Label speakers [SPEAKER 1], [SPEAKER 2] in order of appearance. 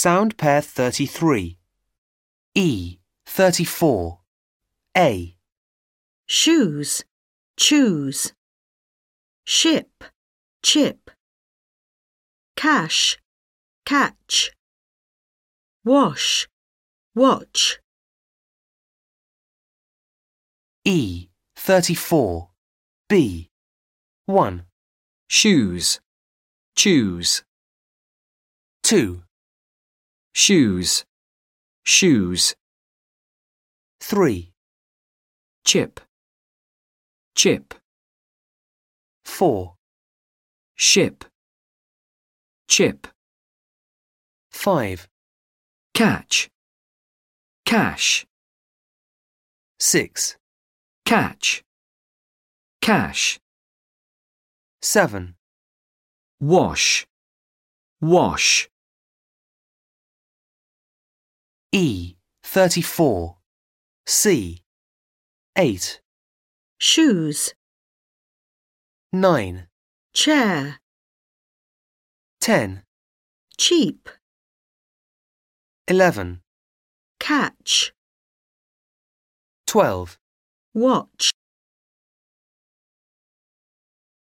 [SPEAKER 1] Sound pair 33. E. 34. A.
[SPEAKER 2] shoes, choose, ship, chip, cash, catch, wash, watch,
[SPEAKER 1] E. 34. B. 1.
[SPEAKER 3] shoes, choose,
[SPEAKER 1] 2.
[SPEAKER 3] Shoes, shoes,
[SPEAKER 1] 3.
[SPEAKER 3] chip, chip,
[SPEAKER 1] 4.
[SPEAKER 3] ship, chip,
[SPEAKER 1] 5.
[SPEAKER 3] catch, cash,
[SPEAKER 1] 6.
[SPEAKER 3] catch, cash,
[SPEAKER 1] 7.
[SPEAKER 3] wash, wash,
[SPEAKER 1] E. 34. C. 8.
[SPEAKER 2] shoes,
[SPEAKER 1] 9.
[SPEAKER 2] chair,
[SPEAKER 1] 10.
[SPEAKER 2] cheap,
[SPEAKER 1] 11.
[SPEAKER 2] catch,
[SPEAKER 1] 12.
[SPEAKER 2] watch.